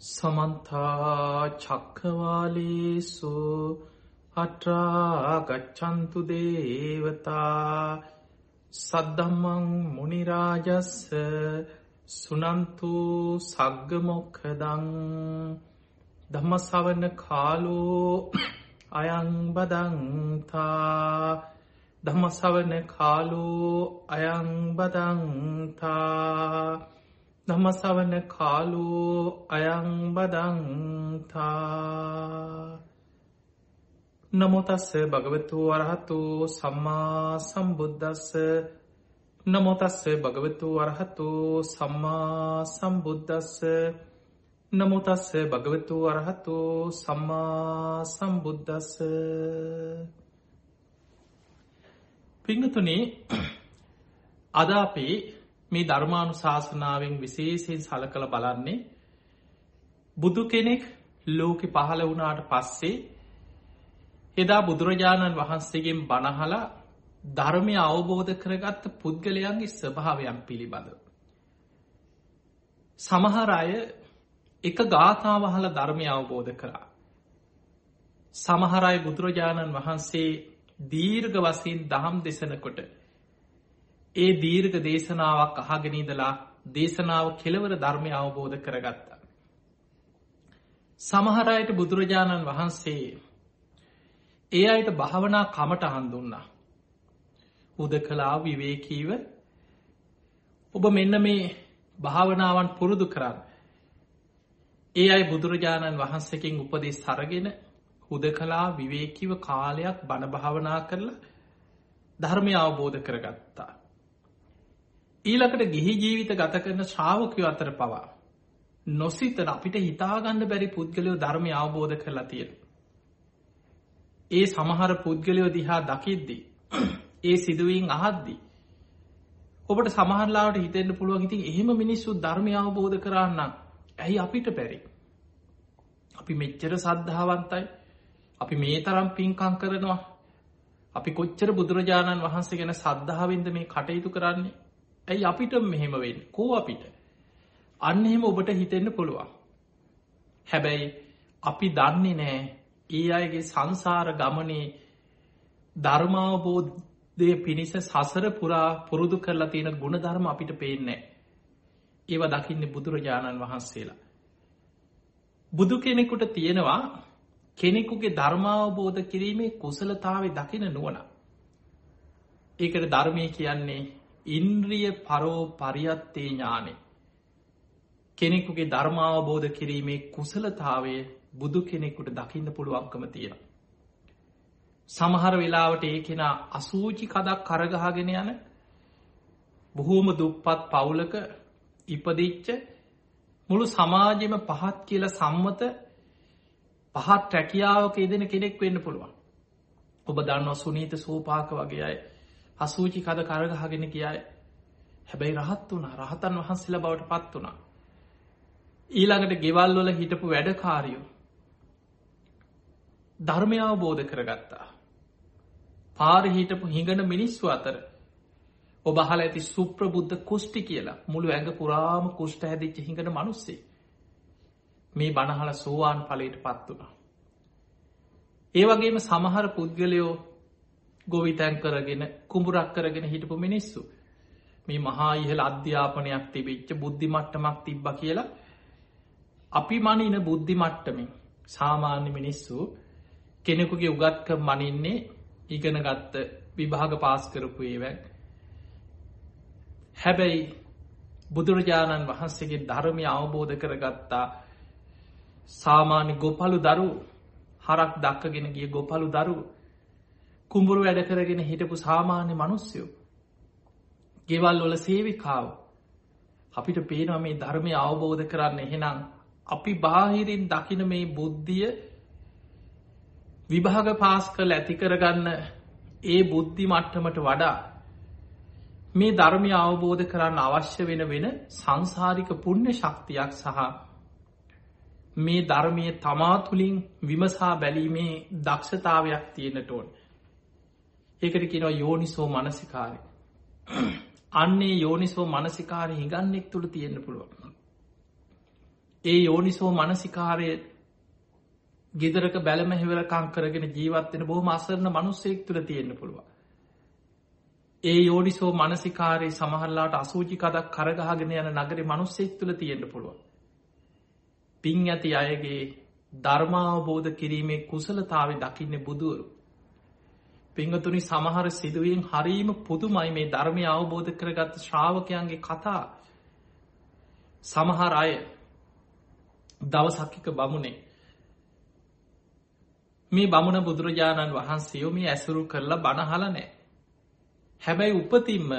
සමන්තා චක්කවාලේසු අට්‍රාගච්චන්තු දේවතා සද්ධම්මං මුනිරාජස්ස සුනන්තු සග්ගමොක්කදං ධම්මසවන කාලෝ අයංබදන්තා ධම්මසවන කාලෝ අයංබදන්තා නමසවන කාලෝ අයංබදන්තා නමුතස්ස භගවතු වරහතු සම්මා සම්බුද්ධස්ස නමුතස්ස භගවතු වරහතු සම්මා සම්බුද්ධස්ස නමුතස්ස භගවතු වරහතු සම්මා සම්බුද්ධස්ස පිංහතුනේ අද අපේ මේ ධර්මාණු ශාසනාවෙන් විශේෂයෙන් සල කළ බලන්නේ බුදු කෙනෙක් ලෝකෙ පහළ වුණාට පස්සේ එදා බුදුරජාණන් වහන්සේගෙන් බණහල ධර්මය අවබෝධ කරගත්ත පුද්ගලයන්ගේ ස්වභාවයන් පිළිබඳ. සමහර අය එක ගාථාවහල ධර්මය අවබෝධ කරා. සමහරයි බුදුරජාණන් වහන්සේ දීර්ග වසයෙන් දහම් දෙසනකොට ඒ දීර්ඝ දේශනාවක් අහගෙනීදලා දේශනාව කෙලවර ධර්මය අවබෝධ කරගත්තා. සමහරයට බුදුරජාණන් වහන්සේ ඒ අයට භාවනා කමට හන්දුන්නා. උද කලා විවේකීව ඔබ මෙන්න මේ භාවනාවන් පුරුදු කරන්න. ඒ අයි බුදුරජාණන් වහන්සකින් උපදෙස් සරගෙන හුද කලා විවේකිව කාලයක් බණභාවනා කරලා ධර්මය අවබෝධ කරගත්තා. ඊලකට ගිහි ජීවිත ගත කරන ශ්‍රාවකයෝ අතර පවා. නොසිතන අපිට හිතාගන්න බැරි පුද්ගලයෝ ධර්මය අවබෝධ කරලා තියෙන. ඒ සමහර පුද්ගලයෝ දිහා දකිද්දී. ඒ සිදුවීන් අහද්දී. ඔබට සමහරලාට හිතෙන්න්න පුළුවන් ඉතින් එහෙම මිනිස්සු ධර්මය අවබෝධ කරන්න ඇයි අපිට පැරි. අපි මෙච්චර සද්ධාවන්තයි අපි මේ තරම් පින්කං කරනවා අපි කොච්චර බුදුරජාණන් වහන්සේ ගැන සද්ධාවින්ද මේ කටයුතු කරන්නේ ඇයි අපිට මෙහෙම වෙන් කෝ අපිට? අන්න එහෙම ඔබට හිතෙන්න්න පුළුවන්. හැබැයි අපි දන්නේ නෑ ඒ අයගේ සංසාර ගමනේ ධර්මාවබෝධය පිණිස සසර පුරා පුරුදු කරලා තියෙන ගුණ ධර්ම අපිට පේන්නේ ඒව දකින්න බුදුරජාණන් වහන්සේලා. බුදු කෙනෙකුට තියෙනවා කෙනෙකුගේ ධර්මාවබෝධ කිරීමේ කුසලතාව දකින නුවන ඒකට ධර්මය කියන්නේ ඉන්ද්‍රිය පරෝ පරියත්තේ ඥානේ කෙනෙකුගේ ධර්මාවබෝධ කිරීමේ කුසලතාවය බුදු කෙනෙකුට දකින්න පුළුවන්කම තියෙන. සමහර වෙලාවට ඒ කෙන අසූචි කදක් කරගහගෙන යන බොහෝම දුප්පත් පවුලක ඉපදිච්ච මුළු සමාජෙම පහත් කියල සම්මත පහත් රැකියාවක යෙදෙන කෙනෙක් වෙන්න පුළුවන්. ඔබ දන්න සුනීත සෝපාක වගේ අය අසූචි කද කරගහගෙන කියයි හැබැයි රහත් වුණ රහතන් වහන්සේල බවට පත් වුණා. ඊළඟට ගෙවල්වල හිටපු වැඩකාරියෝ ධර්මයාව බෝධ කරගත්තා. පාර හිටපු හිඟන මිනිස්සු අතර ඔබහල ඇති සුප්‍රබුද්ධ කුෂ්ටි කියලා මුළු ඇඟ පුරාම කුෂ්ට හැදිච්ච හිඟන මනුස්සේ මේ බණහල සෝවාන් පලට පත් වුණා. ඒවගේම සමහර පුද්ගලයෝ ගොවිතැන් කරගෙන කුඹුරක් කරගෙන හිටපු මිනිස්සු. මේ මහා ඉහල අධ්‍යාපනයක් තිබිච්ච බුද්ධි මට්ටමක් තිබ්බ කියලා අපි මනින බුද්ධි මට්ටමින් සාමාන්‍ය මිනිස්සු කෙනෙකුගේ උගත්ක මනින්නේ ඉගෙන ගත්ත විභාග පාස් කරපු ඒවැ. හැබැයි බුදුරජාණන් වහන්සේගේ ධර්මය අවබෝධ කරගත්තා සාමාන්‍ය ගොපලු දරු හරක් දක්කගෙන ගිය ගොපලු දරු කුඹුරු වැඩ කරගෙන හිටපු සාමාන්‍ය මනුස්්‍යයෝ. ගෙවල් වල සේවිකාව අපිට පේනවා මේ ධර්මය අවබෝධ කරන්න එහෙනම් අපි බාහිරින් දකින මේ බුද්ධිය විභාග පාස් කළ ඇති කරගන්න ඒ බුද්ධි මට්ටමට වඩා මේ ධර්මය අවබෝධ කරන්න අවශ්‍ය වෙන වෙන සංසාරික පුුණ්‍ය ශක්තියක් සහ මේ ධර්මය තමා තුළින් විමසා බැලීමේ දක්ෂතාවයක් තියෙනට ඕන් ඒකට කියනවා යෝනිසෝ මනසිකාරය. අන්නේ යෝනිසෝ මනසිකාරය හිගන්නෙක් තුළ තියෙන්න්න පුළුවන්. ඒ යෝනිසෝ මනසිකාරය ගෙදරක බැලම හෙවරකං කරගෙන ජීවත්වෙන බොහොම අසරන මනුස්සෙක් තුළ තියෙන්න්න පුළුව. ඒ යෝනිසෝ මනසිකාරයේ සමහරලාට අසූචි කදක් කරගහගෙන යන නගර මනුස්සෙක් තුළ තියෙන්න්න පුළුව. පින් ඇති අයගේ ධර්මාවබෝධ කිරීමේ කුසලතාව දකින්න බුදුවරු. පිංහතුනි සමහර සිදුවීම් හරීම පුදුමයි. මේ ධර්මය අවබෝධ කරගත්ත ශ්‍රාවකයන්ගේ කතා. සමහර අය දවසක්කික බමුණේ. මේ බමුණ බුදුරජාණන් වහන්සේෝ මේ ඇසුරු කරලා බණහල නෑ හැබැයි උපතින්ම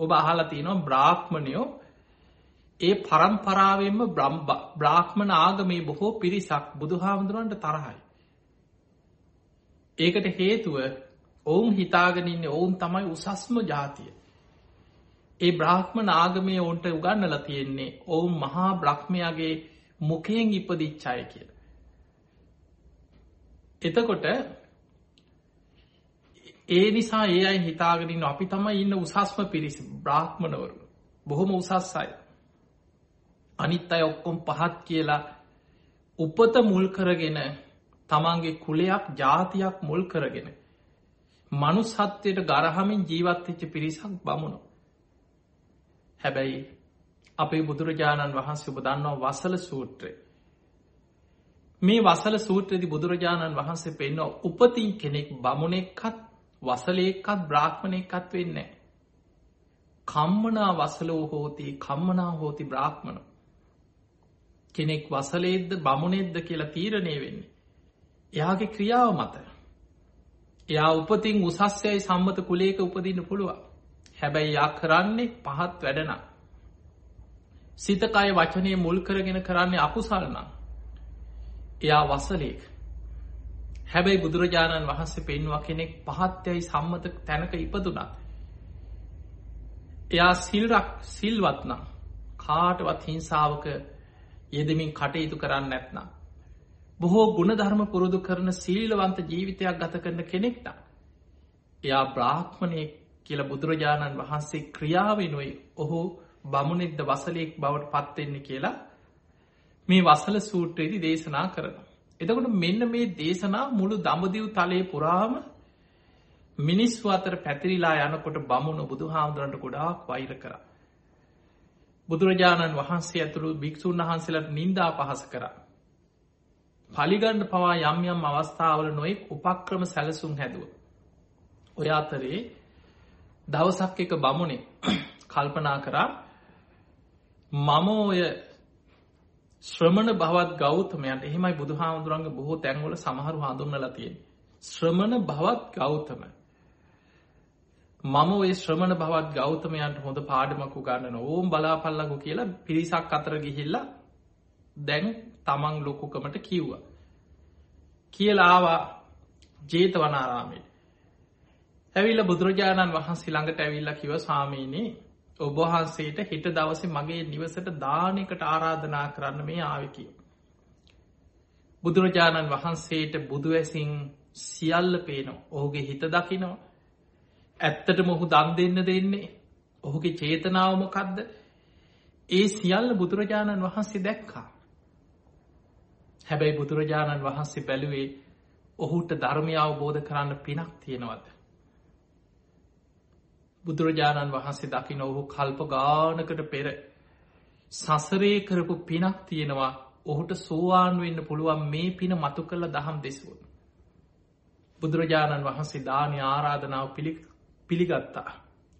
ඔබ අහලා තියනවා බ්‍රාහ්මණයෝ ඒ පරම්පරාවෙන්ම බ්‍රම්බ බ්‍රාහ්මණ ආගමේ බොහෝ පිරිසක් බුදුහාමුදුරන්ට තරහයි. ඒකට හේතුව ඔවුන් හිතාගෙනන්නේ ඔවුන් තමයි උසස්ම ජාතිය. ඒ බ්‍රාහ්මණ ආගමේ ඔවුන්ට උගන්නල තියෙන්නේ ඔවුන් මහා බ්‍රහ්මයාගේ මුකයෙන් ඉපදිච්චාය කියල. එතකොට ඒ නිසා ඒ අයි හිතාගෙනන්න අපි තමයි ඉන්න උසස්ම පිරිසි බ්‍රාහ්මණවරු බොහොම උසස්සයි. අනිත් අය ඔක්කොම් පහත් කියලා උපත මුල් කරගෙන තමන්ගේ කුලයක් ජාතියක් මුල් කරගෙන. මනුස්හත්වයට ගරහමින් ජීවත්වෙච්ච පිරිසක් බමුණු. හැබැයි අපේ බුදුරජාණන් වහන්සේ ඔබ දන්නවා වසල සූත්‍රය. මේ වසල සූත්‍රදි බුදුරජාණන් වහන්සේ පෙන්ව උපතින් කෙනෙක් බමුණෙක්කත් වසලේකත් බ්‍රාහ්මණයකත් වෙන්නේ. කම්මනා වසලෝ හෝති කම්මනා හෝති බ්‍රාහ්මණ. කෙනෙක් වසලේද්ද බමුණෙද්ද කියලා තීරණය වෙන්නේ. එයාගේ ක්‍රියාව මත. එයා උපතින් උසස්යයි සම්මත කුලේක උපදින්න පුළුව. හැබැයි යා කරන්නේ පහත් වැඩනම්. සිතකය වචනය මුල් කරගෙන කරන්නේ අකුසල්නම්. එයා වසලේක. හැබැයි බුදුරජාණන් වහන්සේ පෙන්වා කෙනෙක් පහත්යයි සම්මත තැනක ඉපදුනත්. එයා සිල්රක් සිල්වත්නම් කාටවත් හිංසාවක යෙදමින් කටයුතු කරන්න නැත්නම්. බොහෝ ගුණධර්ම පුරුදු කරන සීලවන්ත ජීවිතයක් ගත කරන කෙනෙක්ට. එයා බ්‍රාහ්මණය කියල බුදුරජාණන් වහන්සේ ක්‍රියාවෙනුයි ඔහු බමුණෙක්ද වසලයෙක් බවට පත්වෙන්නේ කියලා මේ වසල සූට්‍රයේදි දේශනා කරන. එතකොට මෙන්න මේ දේශනා මුළු දඹදිව් තලයේ පුරාම මිනිස්ු අතර පැතිරිලා යනකොට බමුණු බුදු හාමුදුරන්ට ගොඩාක් වෛර කර. බුදුරජාණන් වහන්සේ ඇතුළු භික්‍ෂූන් වහන්සේලට නින්දා පහස කර. පලිගණ්ඩ පවා යම් යම් අවස්ථාවල නොෙක් උපක්‍රම සැලසුම් හැදුව. ඔය අතරේ දවසක් එක බමුණේ කල්පනා කරා මම ඔය ශ්‍රමණ බවත් ගෞතමයන්ට එහෙමයි බුදු හාමුදුරන්ගේ බොහෝ තැන්වල සමහරු හඳුන්නල තියෙන. ශ්‍රමණ බවත් ගෞතම. මම ඔය ශ්‍රමණ බවත් ගෞතමයන්ට හොඳ පාඩමකු ගන්නන ඕම් බලාපල්ලකු කියලා පිරිසක් අතර ගිහිල්ල දැන් තමන් ලොකුකමට කිව්ව. කියලාවා ජේත වනාරාමේ. ඇවිල්ල බුදුරජාණන් වහන්සේ ළඟට ඇවිල්ල කිව සාමීනී ඔබහන්සේට හිට දවස මගේ නිවසට දානකට ආරාධනා කරන්න මේ ආවිකිය. බුදුරජාණන් වහන්සේට බුදුවැසින් සියල්ල පේනවා ඔහුගේ හිත දකිනවා ඇත්තට මොහු දන් දෙන්න දෙන්නේ ඔහුගේ චේතනාවමකක්ද ඒ සියල්ල බුදුරජාණන් වහන්සේ දැක්කා. හැබැයි බුදුරජාණන් වහන්සේ බැලුවේ ඔහුට ධර්මය අවබෝධ කරන්න පිනක් තියෙනවද. බුදුරජාණන් වහන්සේ දකින ඔහු කල්ප ගානකට පෙර සසරේ කරපු පිනක් තියෙනවා ඔහුට සෝවාන් වෙන්න පුළුවන් මේ පින මතු කළ දහම් දෙසුව. බුදුරජාණන් වහන්සේ දානය ආරාධනාව පිළිගත්තා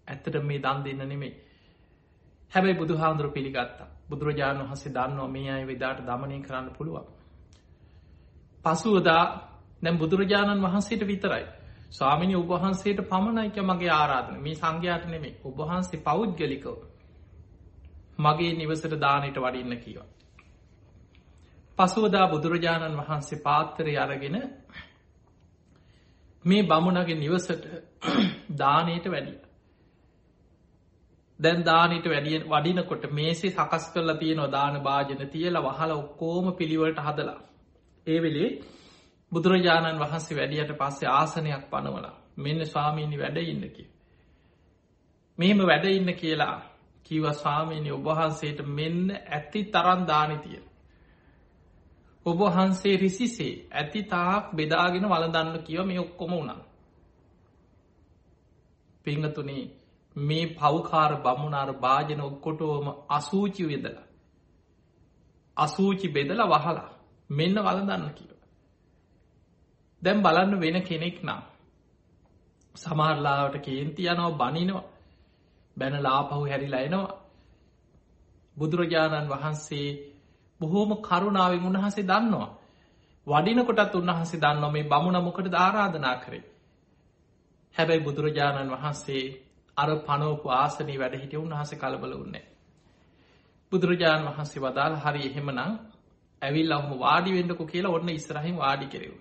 ඇත්තට මේ දන් දෙන්න නෙමේ හැබැයි බුදු හාමුදුරු පිළිගත්තා බුදුරජාණන් වහසේ දන්නවා මේ අය විදාට දමනය කරන්න පුළුවන්. පසුවදා නැම් බුදුරජාණන් වහන්සේට විතරයි ස්වාමිනි උබහන්සේට පමණයික මගේ ආරාධන මේ සංඝයාට නෙමේ ඔබහන්සේ පෞද්ගලිකව මගේ නිවසට දානයට වඩින්න කියව. පසුවදා බුදුරජාණන් වහන්සේ පාත්තරය අරගෙන මේ බමුණගේ නිවසට දානයට වැඩිය. දැන් දානට වැඩිය වඩිනකොට මේසේ සකස් කරලා තියෙනවා දාන භාජන තියල වහල ඔක්කෝම පිළිවලට හදලා. ඒ වෙලේ බුදුරජාණන් වහන්සේ වැඩියට පස්සේ ආසනයක් පනවලා මෙන්න ස්වාමීණි වැඩ ඉන්න කිය. මෙහෙම වැඩ ඉන්න කියලා කිව ස්වාමීණි ඔබහන්සේට මෙන්න ඇති තරන් දානතිය. ඔබ වහන්සේ රිසිසේ ඇති තාක් බෙදාගෙන වලදන්න කියව මේ ඔක්කොම වුණා. පිංහතුනේ මේ පවකාර බමුණාර භාජන ඔක්කොටෝම අසූචි වෙදලා. අසූචි බෙදල වහලා මෙන්න වලදන්න කියව. දැම් බලන්න වෙන කෙනෙක් නම්. සමාරලාවට කේන්ති යනව බනිනවා බැන ලාපහු හැරිලා එනවා. බුදුරජාණන් වහන්සේ බොහෝම කරුණාවෙන් උන්වහසේ දන්නවා. වඩිනකොටත් උන්වහන්සේ දන්නවා මේ බමුණ මොකට ධාරාධනා කරේ. හැබැයි බුදුරජාණන් වහන්සේ අර පනෝපු ආසනී වැඩ හිටිය උන්හස කලබල උන්නේ. බුදුරජාණන් වහන්සේ වදාළ හරි එහෙමනම් ඇවිල් අහම වාඩි වෙන්ඩකු කියලා ඔන්න ඉස්රහින් වාඩි කෙරෙව්.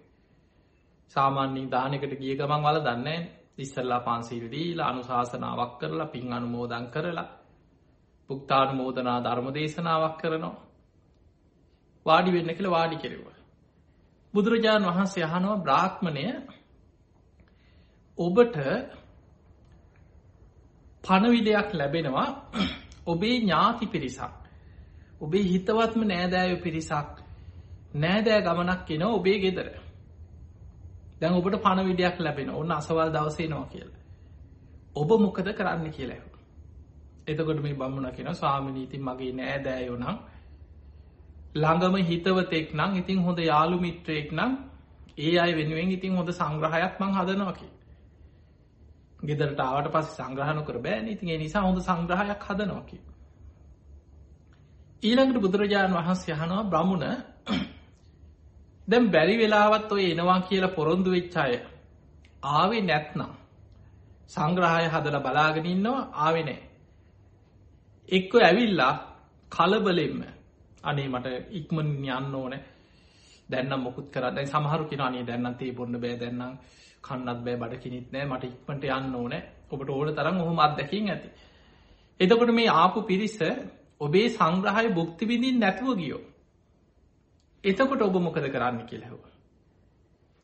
සාමාන්‍යින් දානකට ගිය ගමන් වල දන්න ඉස්සල්ලා පන්සිල්දීලා අනුශාසනාවක් කරලා පින් අනුමෝදන් කරලා පුක්තානු මෝදනා ධර්ම දේශනාවක් කරනවා. වාඩි වෙන්න කියල වාඩි කෙරෙව. බුදුරජාණන් වහන්සේ යහනවා බ්‍රාහ්මණය ඔබට පණවිඩයක් ලැබෙනවා ඔබේ ඥාති පිරිසක්. ඔබේ හිතවත්ම නෑදෑය පිරිසක් නෑදෑ ගමනක් එන ඔබේ ගෙදර. දැන් ඔබට පණවිඩයක් ලැබෙන ඔන්න අසවල් දවසේනවා කියලා. ඔබ මොකද කරන්න කියලා. එතකොට මේ බමුණ කියෙන ස්වාමිනීති මගේ නෑදෑයෝනම් ළඟම හිතවතෙක් නම් ඉතින් හොඳ යාළු මිත්‍රයෙක් නම් ඒ අයි වෙනුවෙන් ඉතින් හොඳ සංග්‍රහයක් මං හදනවකි. ගෙදරට ආවට පස් සංග්‍රහණ කර බෑ ඉතින් නිසා හොඳ සංග්‍රහයක් හදනවකි. ඊළඟට බුදුරජාණන් වහන්සේ යහනවා බ්‍රමුණ දැම් බැරි වෙලාවත් ඔය එනවා කියලා පොරොන්දු වෙච්චාය ආවේ නැත්නම් සංග්‍රහය හදල බලාගෙන ඉන්නවා? ආවෙනෑ එක්ක ඇවිල්ලා කලබලෙම්ම අනේ මට ඉක්මන් යන්න ඕනෑ. දැන්නම් මොකුත් කරන්න සමහරු කෙනනේ දැන්නන්තේ බොන්න බෑ. දෙන්නම් කන්නත් බෑ. බඩ කිනිත් නෑ. මට ඉක්මට යන්න ඕනෑ. ඔබට ඕන තරම් ඔහොම අත්දැකින් ඇති. එතකොට මේ ආපු පිරිස ඔබේ සංග්‍රහය බුක්තිවිඳින් නැතුව ගියෝ. එතකොට ඔබ මොකද කරන්න කියලෙහව.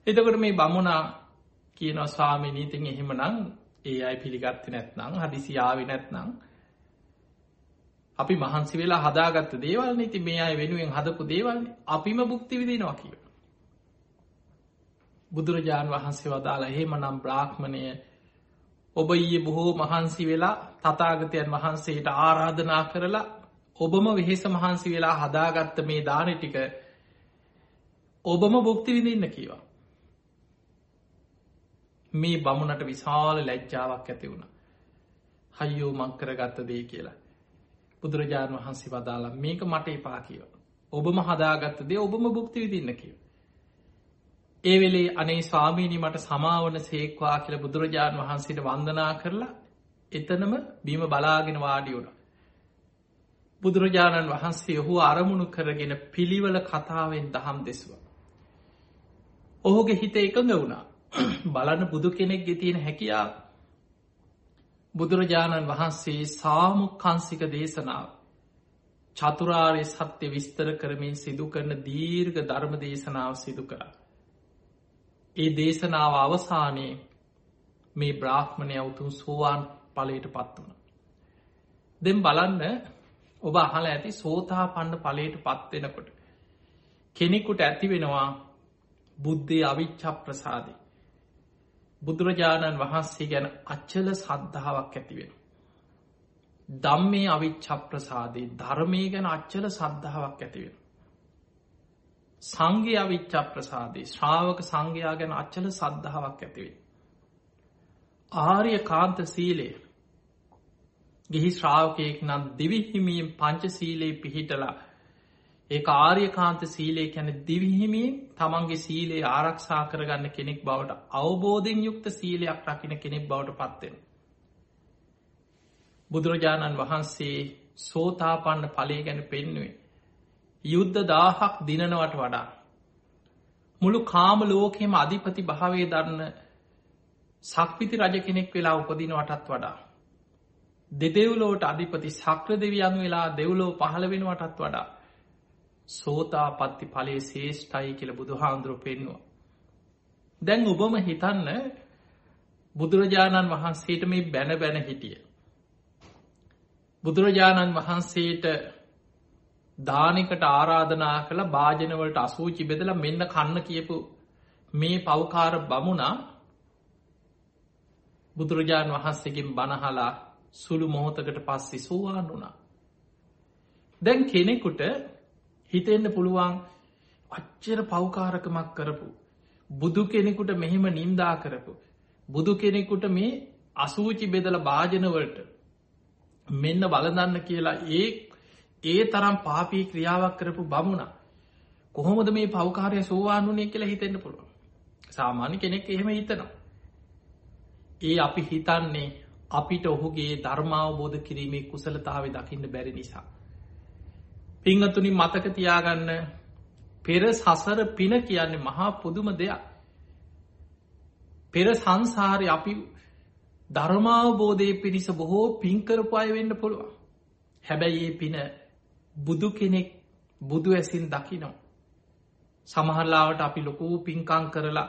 එතකොට මේ බමුණා කියන ස්වාමි නීතින් එහෙම නං ඒ අයි පිළිගත්ත නැත්නම් හදිසියාවි නැත්නම් අපි මහන්සි වෙලා හදාගත්ත දේවල් ඉති මේ අය වෙනුවෙන් හදපු දේවල් අපිම බුක්ති විදිනවා කිය. බුදුරජාණන් වහන්සේ වදාලා එහෙම නම් බ්‍රාහ්මණය ඔබ ඊයේ බොහෝ මහන්සි වෙලා තතාගතයන් වහන්සේට ආරාධනා කරලා ඔබම වෙහෙස මහන්සි වෙලා හදාගත්ත මේ දාන ටික ඔබම බුක්ති විඳන්න කියවා. මේ බමුණට විශාල ලැජ්ජාවක් ඇති වුණ. හයියෝ මංකර ගත්ත දේ කියලා. බුදුරජාණන් වහන්සේ වදාලා මේක මට එපා කියව. ඔබම හදාගත්ත දේ ඔබම බුක්ති විදින්න කියව. ඒ වෙලේ අනේ ස්වාමීණි මට සමාවන සේක්වා කියල බුදුරජාණන් වහන්සේට වන්දනා කරලා එතනම බීම බලාගෙන වාඩියුණ. බුදුරජාණන් වහන්සේ ඔහු අරමුණු කරගෙන පිළිවල කතාවෙන් දහම් දෙස්වා. ඔහුගේ හිත එකඟ වුණා බලන්න බුදු කෙනෙක් ගෙතියෙන හැකියාව බුදුරජාණන් වහන්සේ සාමුකන්සික දේශනාව චතුරාරය සත්‍ය විස්තර කරමින් සිදු කරන දීර්ග ධර්ම දේශනාව සිදු කරා. ඒ දේශනාව අවසානයේ මේ බ්‍රාහ්මණය අවුතුන් සෝවාන් පලට පත් වන. දෙම් බලන්න ඔබ අහල ඇති සෝතා පණ්ඩ පලට පත්වෙනකොට. කෙනෙකුට ඇති වෙනවා බුද්ධය අවිච්චා ප්‍රසාදී. බුදුරජාණන් වහන්සේ ගැන අච්චල සද්ධාවක් ඇතිවෙන. දම්මේ අවිච්චප්‍රසාදේ ධර්මය ගැන අච්චල සද්ධාවක් ඇතිවෙන. සංගේ අවිච්චප්‍රසාදේ ශ්‍රාවක සංඝයා ගැන අච්චල සද්ධාවක් ඇතිවේ. ආර්ය කාන්ත සීලේ ගිහි ශ්‍රාවකයෙක් නම් දිවිහිමීම් පංච සීලේ පිහිටලා ඒ ආර්යකාන්ත සීලේ කැන දිවිහිමී තමන්ගේ සීලේ ආරක්ෂා කරගන්න කෙනෙක් බවට අවබෝධෙන් යුක්ත සීලයක් රකින කෙනෙක් බවට පත්වෙන. බුදුරජාණන් වහන්සේ සෝතාපන්න පලේ ගැන පෙන්නුවේ. යුද්ධ දාහක් දිනනවට වඩා. මුළු කාම ලෝකෙම අධිපති භාවේ දරන්න සක්විති රජ කෙනෙක් වෙලා උපදිනවටත් වඩා. දෙදෙව්ලෝට අධිපති සක්‍ර දෙවියන් වෙලා දෙව්ලෝ පහළ වෙනවටත් වඩා. සෝතා පත්ති පලේ ශේෂ්ඨයි කියල බුදුහාන්දුරු පෙන්වා. දැන් ඔබම හිතන්න බුදුරජාණන් වහන්සේට මේ බැන බැන හිටිය. බුදුරජාණන් වහන්සේට දානකට ආරාධනා කළ භාජනවලට අසූචි බෙදල මෙන්න කන්න කියපු මේ පවකාර බමුණා බුදුරජාණන් වහන්සේකින් බණහලා සුළු මොහොතකට පස්සෙ සෝවාන් වුණා. දැන් කෙනෙකුට හිතෙන්න්න පුළුවන් අච්චර පෞකාරකමක් කරපු. බුදු කෙනෙකුට මෙහෙම නින්දා කරපු. බුදු කෙනෙකුට මේ අසූචි බෙදල භාජනවලට මෙන්න බලදන්න කියලා ඒ ඒ තරම් පාපී ක්‍රියාවක් කරපු බමුණ කොහොමද මේ පෞකාරය සෝවානුනේ කියලා හිතෙන්න්න පුළුවන් සාමාන්‍ය කෙනෙක් එහෙම හිතනවා ඒ අපි හිතන්නේ අපිට ඔහුගේ ධර්මාවබෝධ කිරීමේ කුසලතාව දකින්න බැරි නිසා. පිංහතුනි මතක තියාගන්න පෙර සසර පින කියන්නේ මහා පුදුම දෙයක්. පෙර සංසාරය අපි ධර්මාවබෝධය පිරිස බොහෝ පින්කරපු අය වෙන්න පුළුවන්. හැබැයි ඒ පින බුදු කෙනෙක් බුදු ඇසින් දකිනවා. සමහරලාවට අපි ලොකූ පින්කං කරලා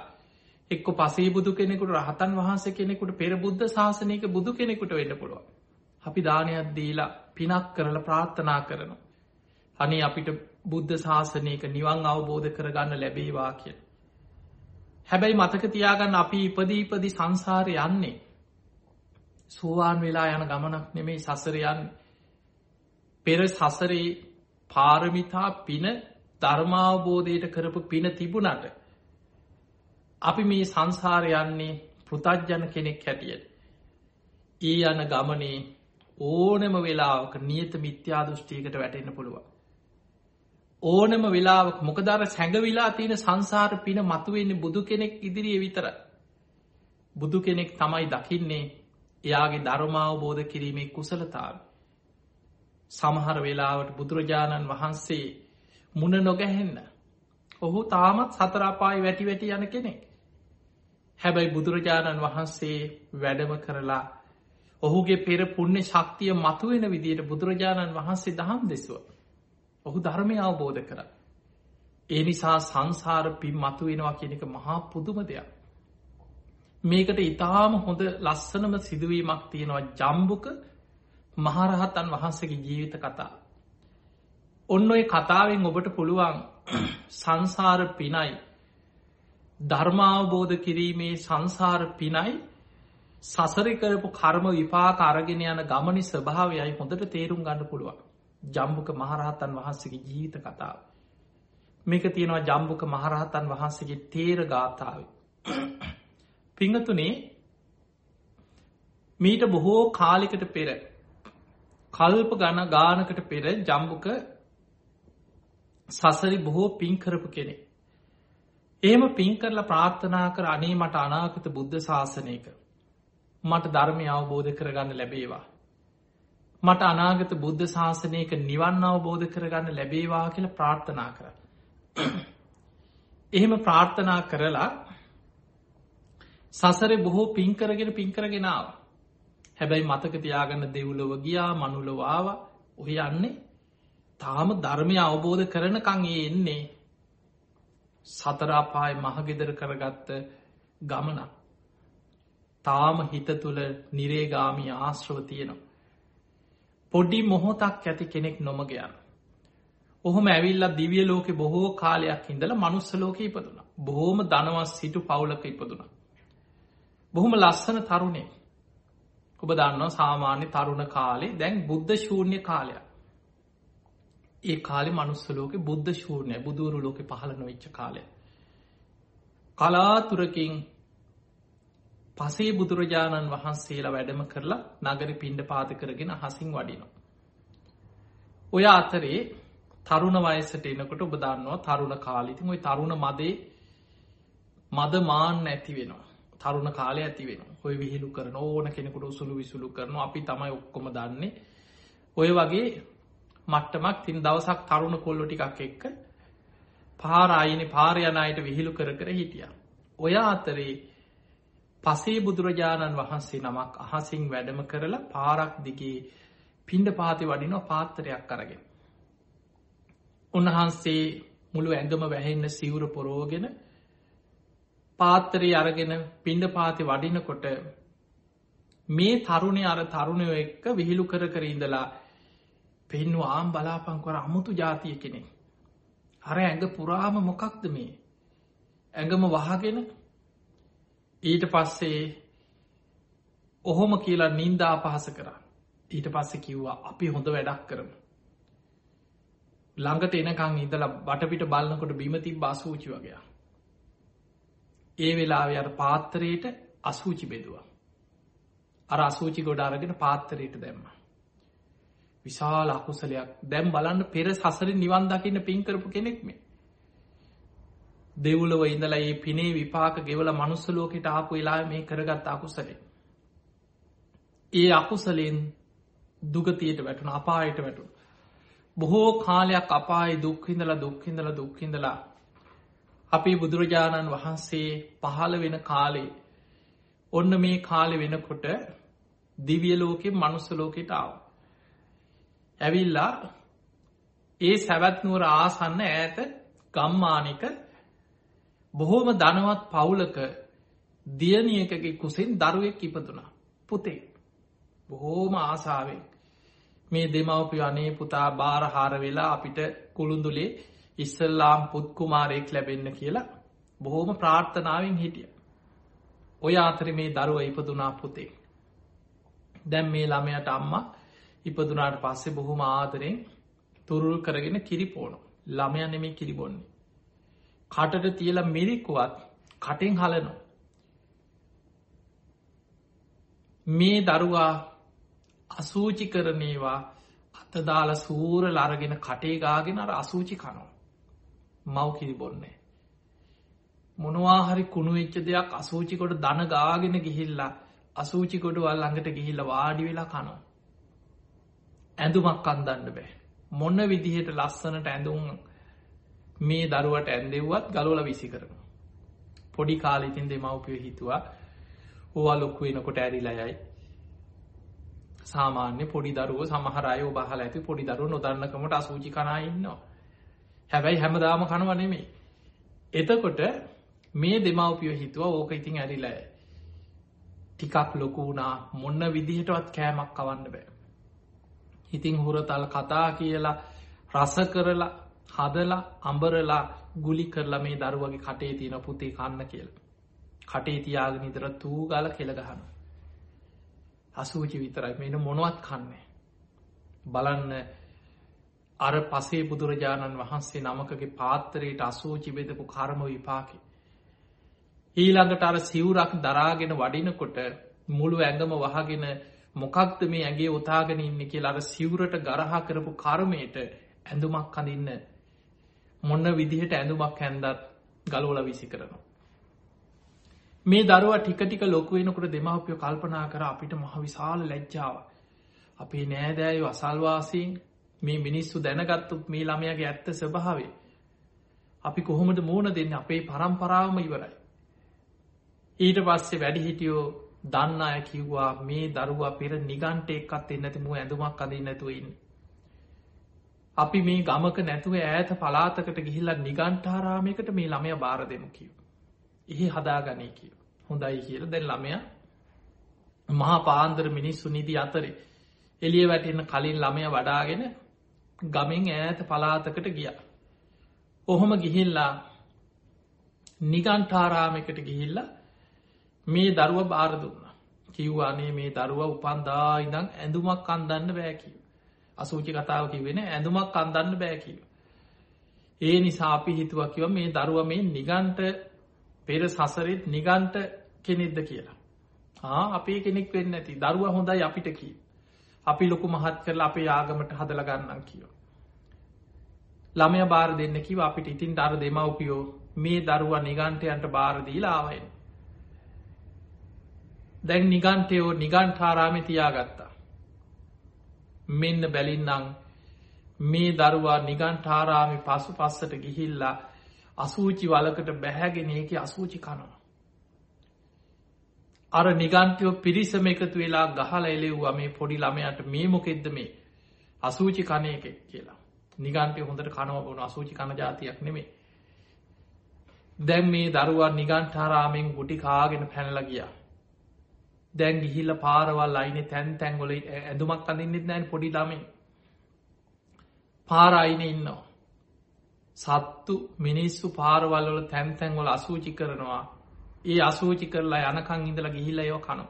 එක්ක පසේ බුදු කෙනෙකුට රහතන් වහන්ස කෙනෙකුට පෙර බුද්ධ ශාසනයක බුදු කෙනෙකුට වෙන්න පුළුවන්. අපි දානයක් දීලා පිනක් කරල ප්‍රාර්ථනා කරනවා. අනි අපිට බුද්ධ ශාසනයක නිවන් අවබෝධ කරගන්න ලැබේවා කිය. හැබැයි මතක තියාගන්න අපි ඉපදීපදි සංසාරය යන්නේ. සෝවාන් වෙලා යන ගමනක් නෙමේ සසරයන් පෙර සසරේ පාරමිතා පින ධර්මාවබෝධයට කරපු පින තිබුණට අපි මේ සංසාරයන්නේ පෘතජ්ජන කෙනෙක් හැටියට. ඒ යන ගමනේ ඕනම වෙලාවක නියත මිත්‍යා දෘෂ්ටියකට වැටෙන්න්න පුළුවන්. ඕනම වෙලාවක් මොකදර සැඟවිලා තියෙන සංසාර පින මතුවෙන්නේ බුදු කෙනෙක් ඉදිරියේ විතර. බුදු කෙනෙක් තමයි දකින්නේ එයාගේ ධර්මාවබෝධ කිරීමේ කුසලතාව. සමහර වෙලාවට බුදුරජාණන් වහන්සේ මුණ නොගැහෙන්න. ඔහු තාමත් සතරාපායි වැටි වැටි යන කෙනෙක්. හැබැයි බුදුරජාණන් වහන්සේ වැඩම කරලා ඔහුගේ පෙර පුුණ්‍ය ශක්තිය මතුවෙන විදියට බුදුරජාණන් වහන්සේ දහම් දෙසුව. ඔහු ධර්මය අවබෝධ කර. ඒ නිසා සංසාර පින් මතුවෙනවා කියනක මහා පුදුම දෙයක්. මේකට ඉතාම හොඳ ලස්සනම සිදුවීමක් තියෙනවා ජම්බුක මහරහතන් වහන්සගේ ජීවිත කතා. ඔන්න ඔය කතාවෙන් ඔබට පුළුවන් සංසාර පිනයි ධර්මාවබෝධ කිරීමේ සංසාර පිනයි සසරිකරපු කර්ම විපාක අරගෙන යන ගමනි ස්වභාවයයි හොඳට තේරුම් ගන්න පුළුවන්. ජම්බුක මහරහතන් වහන්සේගේ ජීවිත කතාව. මේක තියෙනවා ජම්බුක මහරහතන් වහන්සේගේ තේර ගාථාව. පිංහතුනේ මීට බොහෝ කාලිකට පෙර කල්ප ගණ ගානකට පෙර ජම්බුක සසරි බොහෝ පින්කරපු කෙනෙ. ඒම පින් කරලා ප්‍රාර්ථනා කර අනේ මට අනාකත බුද්ධ ශාසනයක මට ධර්මය අවබෝධ කරගන්න ලැබේවා. මට අනාගත බුද්ධ ශාසනයක නිවන් අවබෝධ කරගන්න ලැබේවා කියල ප්‍රාර්ථනා කර. එහෙම ප්‍රාර්ථනා කරලා සසරේ බොහෝ පින්කරගෙන පින්කරගෙනාව. හැබැයි මතක තියාගන්න දෙව්ලොව ගියා මනුලොවාව ඔය යන්නේ තාම ධර්මය අවබෝධ කරනකං ඒ එන්නේ සතරාපාය මහගෙදර කරගත්ත ගමන තාම හිත තුළ නිරේගාමී ආශ්‍රව තියෙනවා. පොඩි මොහොතක් ඇති කෙනෙක් නොමගයන්න. ඔහොම ඇවිල්ල දිවිය ලෝකෙ බොහෝ කාලයක් ඉඳල මනුස්ස ලෝක ඉපදුන. බොහෝම දනවස් සිටු පවුලක ඉපදුන. බොහොම ලස්සන තරුණේ ඔබ දන්නවා සාමාන්‍ය තරුණ කාලේ දැන් බුද්ධ ශූර්ණය කාලයක්. ඒ කාලෙ මනුස්සලෝක බුද්ධ ශූර්ණය බුදුරු ලෝක පහළ නොවිච්ච කාලය. කලාතුරකින් පසේ බුදුරජාණන් වහන්සේලා වැඩම කරලා නගර පින්ඩ පාත කරගෙන හසින් වඩිනවා. ඔය අතරේ තරුණ වයසට එනකොට ඔබ දන්නවා තරුණ කාලිතින් ඔයි තරුණ මදේ මද මාන් ඇති වෙනවා. තරුණ කාලය ඇති වෙන ඔය විහිලු කරන ඕන කෙනෙකුට උසුළු විසුළු කරන අපි තමයි ඔක්කොම දන්නේ ඔය වගේ මට්ටමක් තින් දවසක් තරුණ කොල්ලො ටිකක් එක්ක පාරායින පාරයනයට විහිළු කර කර හිටිය. ඔය අතරේ පසේ බුදුරජාණන් වහන්සේ නමක් අහසිං වැඩම කරලා පාරක් දිගේ පින්ඩ පාති වඩිනෝ පාත්තරයක් කරගෙන. උන්වහන්සේ මුළු ඇඟම වැහෙන්න සිවුර පොරෝගෙන පාත්තරී අරගෙන පින්ඩ පාති වඩිනකොට මේ තරුණය අර තරුණයෝ එක්ක විහිළු කර කර ඉඳලා පෙන්ව ආම් බලාපංකවර අමුතු ජාතිය කෙනෙ. හර ඇඟ පුරාම මොකක්ද මේ. ඇඟම වහගෙන ඊට පස්සේ ඔහොම කියලා නින්දා පහස කරා. ඊට පස්සෙ කිව්වා අපි හොඳ වැඩක් කරම. ළඟට එනකං ඉදලා බටපිට බලන්නකොට බිමති බාසූචි වගේ. ඒ වෙලාව අර පාත්තරයට අසූචි බෙදවා. අර අසූචි ගොඩ අරගෙන පාත්තරයට දැම්ම. විශාල අකුසලයක් දැම් බලන්න පෙර සසරින් නිවන් දකින්න පින්කරපු කෙනෙක්ම. දෙවුලව ඉඳලා ඒ පිනේ විපාක ගෙවල මනුස්සලෝකට ආපු වෙලා මේ කරගත් අකුසලේ. ඒ අකුසලෙන් දුගතියට වැටුන අපායට වැටු. බොහෝ කාලයක් අපායි දුක්හිඳලා දුක්හිඳලා දුක්හිඳලා අපි බුදුරජාණන් වහන්සේ පහළ වෙන කාලේ ඔන්න මේ කාලෙ වෙනකොට දිවියලෝකෙ මනුස්සලෝකෙට ආව. ඇවිල්ලා ඒ සැවැත්නුවර ආසන්න ඈත ගම්මානික බොහෝම ධනවත් පවුලක දියනියකගේ කුසින් දරුවෙක් ඉපතුනා පුතේ බොහෝම ආසාාවෙන් මේ දෙමවපි අනේ පුතා බාරහාර වෙලා අපිට කුළුඳුලේ ඉස්සල්ලාම් පුත්කුමාරයෙක් ලැබෙන්න කියලා බොහෝම ප්‍රාර්ථනාවෙන් හිටිය. ඔය අතර මේ දරුව ඉපදුනා පුතේ. දැම් මේ ළමයට අම්ම ඉපදුනාට පස්සේ බොහොම ආදරෙන් තුරුල් කරගෙන කිරිපෝනු ළමය නෙමේ කිරිබොන්නේ. කටට තියල මිරිකුවත් කටෙන් හලනො. මේ දරුවා අසූචි කරනේවා අතදාල සූර ලරගෙන කටේ ගාගෙන අර අසූචි කනෝ. මව් කිරිබොන්නේ. මොනවාහරි කුණුවෙච්ච දෙයක් අසූචිකොට දන ගාගෙන ගිහිල්ලා අසූචිකොටවල් ළඟට ගිහිල්ල වාඩි වෙලා කනවා. ඇඳුමක් අන්දන්න බෑ. මොන්න විදිහට ලස්සනට ඇඳුම් මේ දරුවට ඇන්දෙව්වත් ගලෝල විසි කරන. පොඩි කාලිතින් දෙමවපිය හිතුවා ඕවා ලොක්කු වෙනකොට ඇරිලයයි. සාමාන්‍ය පොඩි දරුව සමහරය බහල ඇති පොඩි දරුව නොදන්නකමට අසූචි කනා ඉන්නවා. හැබැයි හැමදාම කනවනෙමේ. එතකොට මේ දෙමවපිය හිතුව ඕක ඉතින් ඇරිලෑ. ටිකක් ලොකුුණා මොන්න විදිහටවත් කෑමක් කවන්න බෑ. ඉතිං හුරතල් කතා කියලා රස කරලා හදලා අඹරලා ගුලි කරලා මේ දරුවගේ කටේ තියෙන පුතේ කන්න කියල. කටේ තියාග නිදර තූ ගල කෙළගහන. අසූචි විතරයි මෙන මොනවත් කන්නේ. බලන්න අර පසේ බුදුරජාණන් වහන්සේ නමකගේ පාත්තරයට අසූචි බෙදපු කර්ම විපාකි. ඊළඟට අර සිවුරක් දරාගෙන වඩිනකොට මුළු ඇඟම වහගෙන මොකක්ද මේ ඇගේ ඔතාගෙන ඉන්න කියල අර සිවුරට ගරහා කරපු කර්මයට ඇඳුමක් කඳන්න මොන්න විදිහට ඇඳුමක් හැන්දත් ගලෝල විසි කරනවා. මේ දරුව ටික ටික ලොකුවෙනකට දෙමවපියෝ කල්පනා කර අපිට මහ විශාල ලැජ්ජාව. අපේ නෑදෑයු අසල්වාසීන් මේ මිනිස්සු දැනගත්තුත් මේ ළමයගේ ඇත්ත ස්වභාවේ. අපි කොහොමද මූුණ දෙන්න අපේ පරම්පරාවම ඉවරයි. ඊට පස්සේ වැඩිහිටියෝ දන්න අය කිව්වා මේ දරුවා පෙර නිගන්ට එක්කත් එන්නති මු ඇඳුමක් අදී නැතුවන්න. අපි මේ ගමක නැතුව ඈත පලාතකට ගිහිල්ල නිගන්ටාරාමයකට මේ ළමය බාර දෙමු කිව. එහි හදාගනය කිව. හොඳයි කියල දැන් ළමය මහා පාන්දර මිනිස්සු නිදි අතරේ එලිය වැටෙන කලින් ළමය වඩාගෙන ගමින් ඈත පලාතකට ගිය. ඔහොම ගිහිල්ලා නිගන්ටාරාමකට ගිහිල්ලා මේ දරුව බාර දුන්න. කිව්වානේ මේ දරුව උපන්දා ඉඳං ඇඳුමක් අන්දන්න බෑකිව. අසූචි කතාව කිවෙන ඇඳුමක් අන්දන්න බෑකිව. ඒ නිසා අපි හිතුව කිව මේ දරුව මේ නිගන්ට පෙර සසරෙත් නිගන්ට කෙනෙක්ද කියලා. ආ අපේ කෙනෙක් වෙන්න ඇති දරුව හොඳයි අපිට කී. අපි ලොකු මහත් කරලා අපේ ආගමට හදලගන්නම් කියෝ. ළමය බාර දෙන්න කිව අපිට ඉතින් දර දෙමවපියෝ මේ දරුව නිගන්ටයන්ට බාරදීලා ආවයෙන්. දැන් නිගන්ටයෝ නිගන්ඨාරාමි තියාගත්තා. මෙන්න බැලින්නම් මේ දරුවා නිගන්ඨාරාමි පසු පස්සට ගිහිල්ලා අසූචි වලකට බැහැගෙන ඒක අසූචි කනවා. අර නිගන්ටයෝ පිරිසම එකතු වෙලා ගහල එලෙව්වා මේ පොඩි ළමයට මේ මොකෙද්ද මේ අසූචි කනයක කියලා. නිගන්ටය හොඳට කනව බොන අසූචි කන ජාතියක් නෙමේ. දැන් මේ දරුවන් නිගන්ඨාරාමෙන් ගුටි කාගෙන පැනල ගියා. දැන් ගිහිල්ල පාරවල් අයින තැන් තැන්ගොල ඇඳුමක් අඳන්නෙත් නෑන් පොඩි ළමේ පාරයින ඉන්නවා. සත්තු මිනිස්සු පාරවල්වල තැන්තැන්වල අසූචි කරනවා ඒ අසූචි කරලා යනකං ඉඳල ගිහිල්ලයෝ කනු.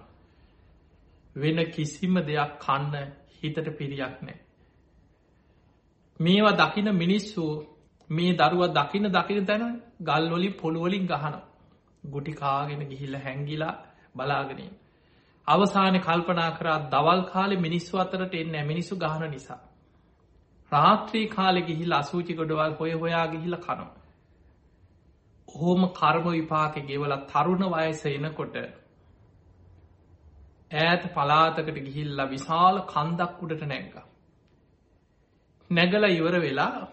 වෙන කිසිම දෙයක් කන්න හිතට පිරියක් නෑ. මේවා දකින මිනිස්සු මේ දරුව දකින දකින තැන ගල්වොලි පොළුවලින් ගහන ගුටිකාගෙන ගිහිල්ල හැංගිලා බලාගෙනින්. අවසාන කල්පනා කරා දවල් කාලෙ මිනිස්සු අතරට එන්න මිනිසු ගහන නිසා. රාත්‍රී කාලෙ ගිහිල් අසූචි ගොඩවල් හොය හොයා ගිහිල කනවා. හෝම කර්ම විපාක ගෙවල තරුණ වයස එනකොට ඈත පලාතකට ගිහිල්ලා විශාල කන්දක් උඩට නැංග. නැගල ඉවර වෙලා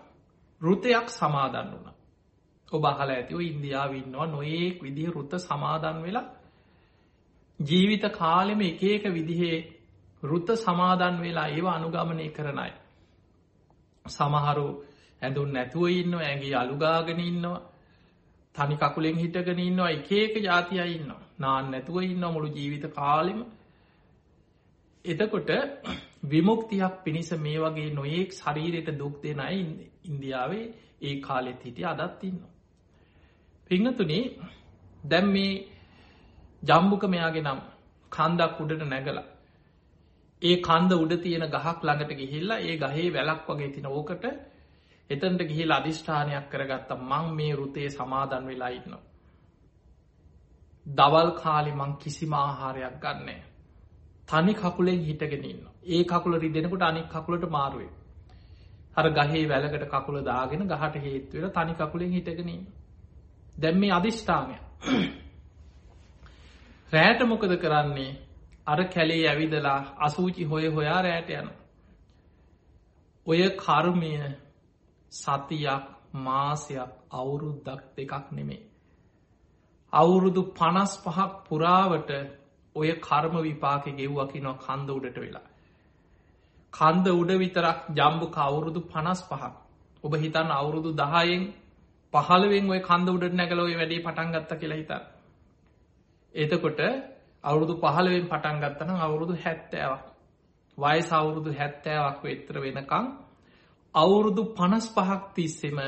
රුතයක් සමාදන් වුණ. ඔබ අහල ඇතිව ඉන්දියාවන්නවා නොඒක් විදිහ රුත සමාදන් වෙලා ජීවිත කාලෙම එක එක විදිහේ රුත සමාදන් වෙලා ඒවා අනුගමනය කරනයි. සමහරු ඇඳුන් නැතුව ඉන්න ඇගේ අලුගාගෙන ඉන්නවා තනි කකුලෙන් හිටගෙන ඉන්නවා එක ඒක ජාතිය ඉන්න නාන්න නැතුව ඉන්න මුළු ජීවිත කාලෙම එතකොට විමුක්තියක් පිණිස මේ වගේ නොයෙක් ශරීරයට දුක් දෙනයි ඉන්දියාවේ ඒ කාලෙත් හිටිය අදත් ඉන්න. පිංහතුනේ දැම් මේ ජම්බුක මෙයාගේ නම් කන්දක් උඩට නැගලා ඒ කන්ද උඩ තියෙන ගහක් ළඟට ගිහිල්ලා ඒ ගහේ වැලක් වගේ තින ඕකට එතන්ට ගිහිල් අධිෂ්ඨානයක් කරගත්ත මං මේ රුතේ සමාදන් වෙලා ඉන්න. දවල් කාලි මං කිසිම ආහාරයක් ගන්නේ. තනි කකුලෙන් හිටගෙන ඉන්න. ඒ කකුල රිදෙනකුට අනික් කකුලට මාරුවේ. හර ගහේ වැලකට කකුල දාගෙන ගහට හේත්වෙල තනි කකුලෙන් හිටගෙනින්. දැම් මේ අධිෂ්ඨානය. රෑට මොකද කරන්නේ අර කැලේ ඇවිදලා අසූචි හොය හොයා රෑට යන. ඔය කර්මය සතියක් මාසයක් අවුරුද්දක් දෙකක් නෙමේ. අවුරුදු පනස් පහක් පුරාවට ඔය කර්ම විපාක ගෙව්වකි නො කන්ද උඩට වෙලා. කන්ද උඩ විතරක් ජම්බු කවුරුදු පනස් පහක් ඔබ හිතන්න අවුරුදු දහයෙන් පහළුවෙන් ඔය කන්ද උඩට නැගලෝය වැඩේ පටන්ගත්ත කියලා හිතන්න. එතකොට අවුරුදු පහළවෙන් පටන්ගත්තන අවුරුදු හැත්තෑවක්. වයස අවුරුදු හැත්තෑවක් වෙත්තර වෙනකං අවුරුදු පනස් පහක් තිස්සෙම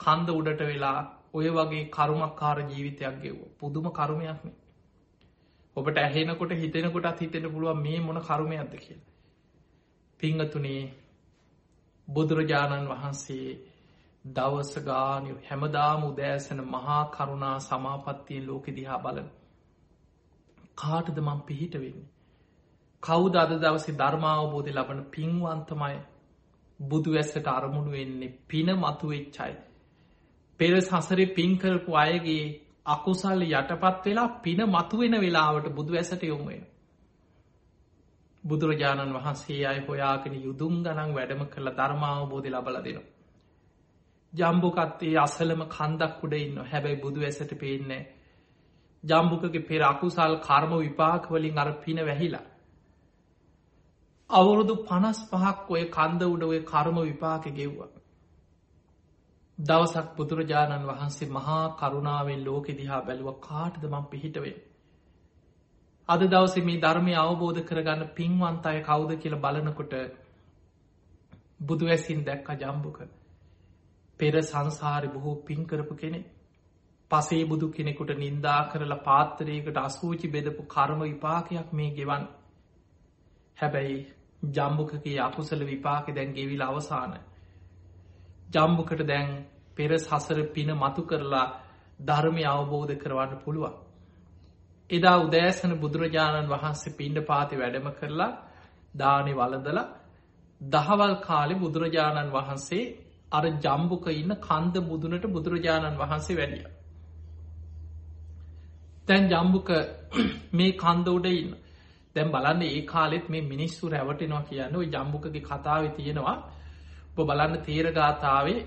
කන්ද උඩට වෙලා ඔය වගේ කරුමක්කාර ජීවිතයක් ගෙව්ව. පුදුම කරුමයක්න ඔබට ඇහෙනකොට හිතෙනකොටත් හිතෙන පුළුව මේ මොන කරුමයක්ද කිය පිංහතුනේ බුදුරජාණන් වහන්සේ දවසගානය හැමදාම උදෑසන මහා කරුණා සමාපත්තියෙන් ලෝකෙ දිහා බලන කාටද මං පිහිට වෙන්නේ කවුද අද දවසේ ධර්මාවබෝධය ලබන පින්වන්තමයි බුදු ඇස්සට අරමුණු වෙන්නේ පින මතු වෙච්චයි. පෙර සසරි පින්කරපු අයගේ අකුසල් යටපත් වෙලා පින මතුවෙන වෙලාවට බුදු ඇසට යොමුවෙන. බුදුරජාණන් වහන්සේ අය හොයාගෙන යුදුම් ගනන් වැඩම කරලා ධර්මාවබෝධි ලබල දෙනවා. ජම්බුකත්තේ අසලම කන්දක් උඩ ඉන්න හැබැයි බුදු ඇසට පේන්නේ. ජම්බුකගේ පෙර අකුසල් කර්ම විපාකවලින් අර පින වැහිලා. අවුරුදු පනස් පහක් ඔය කන්ද උඩ ඔය කර්ම විපාක ගෙව්වා. දවසක් බුදුරජාණන් වහන්සේ මහා කරුණාවෙන් ලෝකෙ දිහා බැලුව කාටද මං පිහිටවේ. අද දවස මේ ධර්මය අවබෝධ කරගන්න පින්වන්ත අය කවුද කියල බලනකොට බුදුවැසින් දැක්ක ජම්බුක පෙර සංසාරි බොහෝ පින්කරපු කෙනෙ පසේ බුදු කෙනෙකුට නින්දා කරලා පාත්තරයකට අස්වූචි බෙදපු කර්ම විපාකයක් මේ ගෙවන් හැබැයි ජම්බුකගේ අකුසල විපාක දැන් ගෙවිල අවසාන. ජම්බුකට දැන් පෙර සසර පින මතු කරලා ධර්මය අවබෝධ කරවන්න පුළුවන්. එදා උදෑසන බුදුරජාණන් වහන්සේ පින්ඩ පාති වැඩම කරලා දානි වලදල දහවල් කාලෙ බුදුරජාණන් වහන්සේ අර ජම්බුක ඉන්න කන්ද මුදුනට බුදුරජාණන් වහන්සේ වැඩිය. තැන් ජම්බුක මේ කන්ද උඩ ඉන්න දැම් බලන්න ඒ කාලෙත් මේ මිනිස්සු රැවටෙනවා කියන්න ඔයි ජම්බුකගේ කතාව තියෙනවා ඔබ බලන්න තේරගාථාවේ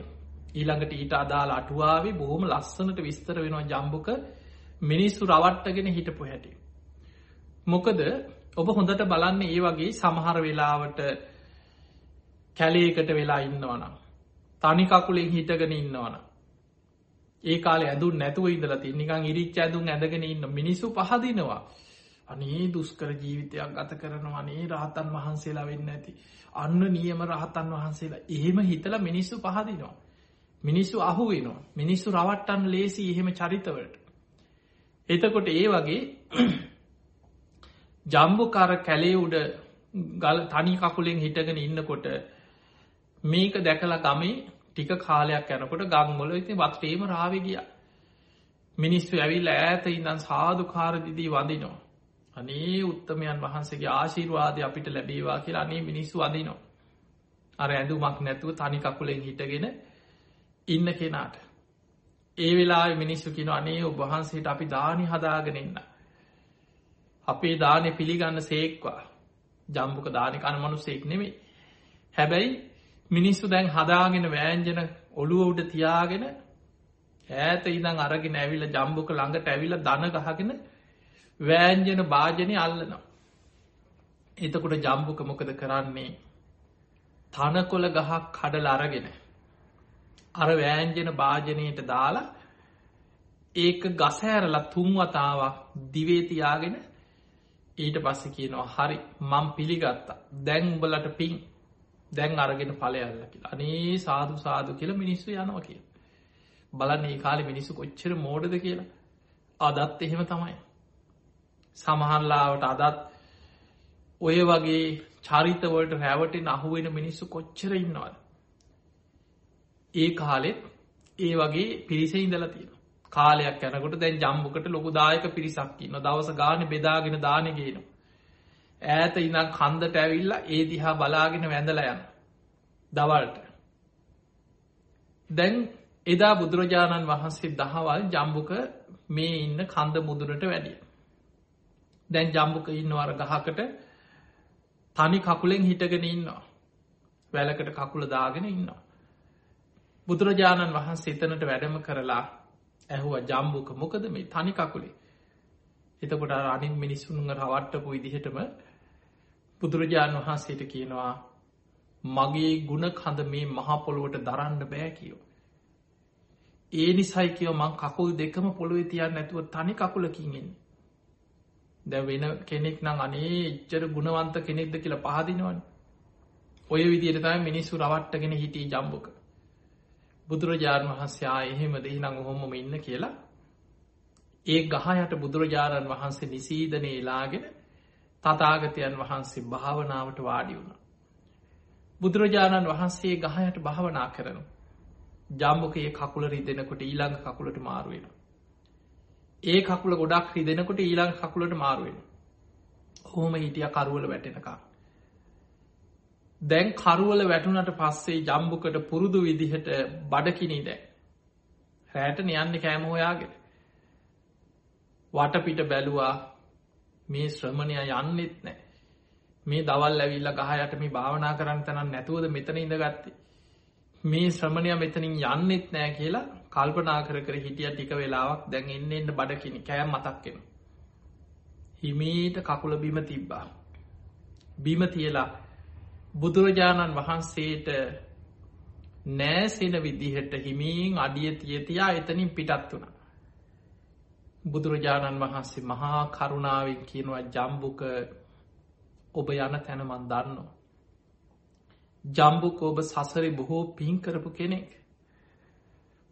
ඊළඟට ඊට අදාල අටුවාවේ බොහොම ලස්සනට විස්තර වෙනවා ජම්බුක මිනිස්සු රවට්ටගෙන හිටපු හැටි. මොකද ඔබ හොඳට බලන්න ඒ වගේ සමහර වෙලාවට කැලේකට වෙලා ඉන්නවනම්. තනි කකුලෙන් හිටගෙන ඉන්නවන. ඒ කාල ඇඳු නැතුව ඉදල තින්නිකං ඉරිච් ඇඳුම් ඇඳගෙන ඉන්න මිනිසු පහදිනවා. අනේ දුස්කර ජීවිතයක් ගත කරනවා අනේ රහතන් වහන්සේලා වෙන්න ඇති. අන්න නියම රහතන් වහන්සේලා එහෙම හිතල මිනිස්සු පහදිනවා. මිනිස්සු අහු වෙනවා. මිනිස්සු රවට්ටන් ලේසි එහෙම චරිතවලට. එතකොට ඒ වගේ ජම්බුකාර කැලේ උඩ ගල් තනි කකුලෙන් හිටගෙන ඉන්නකොට මේක දැකලා ගමේ ටික කාලයක් යනකොට ගංගොල ඉති වත්තේම රාවගිය මිනිස්සු ඇවිල් ඈත ඉඳන් සාධකාරදිදී වදිනවා අනේ උත්තමයන් වහන්සේගේ ආශීර්වාදය අපිට ලැබේවා කියලා අනේ මිනිස්සු අදිනවා අර ඇඳුමක් නැතුව තනි කකුලෙන් හිටගෙන ඉන්න කෙනාට. ඒ වෙලා මිනිස්සු කින අනේ ඔබහන්සේට අපි දානි හදාගෙනන්න අපේ දානය පිළිගන්න සේක්වා. ජම්බුක දානිකන මනුස්සෙක් නෙමේ හැබැයි මිනිස්සු දැන් හදාගෙන වෑන්ජන ඔළුව උඩ තියාගෙන ඈත ඉදං අරගෙන ඇවිල ජම්බුක ළඟට ඇවිල දන ගහගෙන වෑන්ජන භාජනය අල්ලනවා. එතකොට ජම්බුක මොකද කරන්නේ තනකොළ ගහක් කඩල අරගෙන. අර වෑන්ජන භාජනයට දාලා ඒක ගසෑරලා තුන්වතාවක් දිවේතියාගෙන ඊට පස්ස කියනවා හරි මං පිළිගත්තා දැන් උඹලට පින් දැන් අරගෙන පලයල්ල කියලා. අනේ සාදු සාදු කියල මිනිස්සු යනවා කිය බලන්න ඒ කාලි මිනිස්සු කොච්චර මෝඩද කියලා. අදත් එහෙම තමයි. සමහන්ලාවට අදත් ඔය වගේ චරිතවලට රැවටෙන් අහුවෙන මිනිස්සු කොච්චර ඉන්නවද? ඒ කාලෙත් ඒ වගේ පිරිස ඉඳල තියෙන කාලයක් යැනකොට දැන් ජම්බුකට ලොකු දායක පිරිසක් ඉන්න දවස ගාන බෙදාගෙන දානගේනු. ඈත ඉනම් කන්දට ඇවිල්ලා ඒ දිහා බලාගෙන වැඳල යන. දවල්ට. දැන් එදා බුදුරජාණන් වහන්සේ දහවල් ජම්බුක මේ ඉන්න කන්ද මුදුරට වැඩිය. දැන් ජම්බුක ඉන්නවර ගහකට තනි කකුලෙන් හිටගෙන ඉන්නවා. වැලකට කකුල දාගෙන ඉන්නවා. බුදුරජාණන් වහන්සේ එතනට වැඩම කරලා ඇහුව ජම්බුක මොකද මේ තනි කකුලේ එතකොට අනින් මිනිස්සුන්ග රවට්ටපු විදිහටම බුදුරජාණන් වහන්සේට කියනවා මගේ ගුණ කඳ මේ මහපොළොවට දරන්න බෑ කියෝ. ඒ නිසයි කියව මං කකුල් දෙකම පොළොවෙ තියන්න නැතුව තනි කකුලකින්ගෙන්. දැ වෙන කෙනෙක් නම් අනේ එච්චර ගුණවන්ත කෙනෙක්ද කියලා පහදිනවන්. ඔය විදියට තම මිනිස්සු රවට්ටගෙන හිටිය ජම්බුක. බුදුරජාණන් වහන්සේ එහෙම දෙහිනං ඔහොමම ඉන්න කියලා ඒ ගහයට බුදුරජාණන් වහන්සේ නිසීදනය ලාගෙන තතාගතයන් වහන්සේ භාවනාවට වාඩි වුණ. බුදුරජාණන් වහන්සේ ගහයට භාවනා කරනු. ජම්බකයේ කකුල රිදෙනකොට ඊළඟ කකුලට මාරුවෙන. ඒ කකුල ගොඩක් රිදෙනකොට ඊළඟ කකුලට මාරුවෙන. හෝම හිටිය කරුවල වැටෙනකා. දැන් කරුවල වැටුනට පස්සේ ජම්බුකට පුරුදු විදිහට බඩකිනී දැ. රෑට යන්න කෑම හොයාගෙන. වටපිට බැලුවා මේ ශ්‍රමණය යන්නෙත් නෑ. මේ දවල් ඇවිල්ල ගහයට මේ භාවනා කරන්න තැනන් නැතුවද මෙතන ඉඳගත්ති. මේ ශ්‍රමණය මෙතනින් යන්නෙත් නෑ කියලා කල්පනා කර කර හිටිය ටික වෙලාවක් දැන් එන්න එන්න බඩකිනි කෑම් මතක්කෙන. හිමීට කකුල බිම තිබ්බා. බිම තියලා බුදුරජාණන් වහන්සේට නෑසෙන විදිහට හිමීන් අඩිය තියතියා එතනින් පිටත් වුණ. බුදුරජාණන් වහන්සේ මහා කරුණාවෙන් කියනවා ජම්බුක ඔබ යන තැනමන් දන්නවා. ජම්බුක ඔබ සසරි බොහෝ පින් කරපු කෙනෙක්.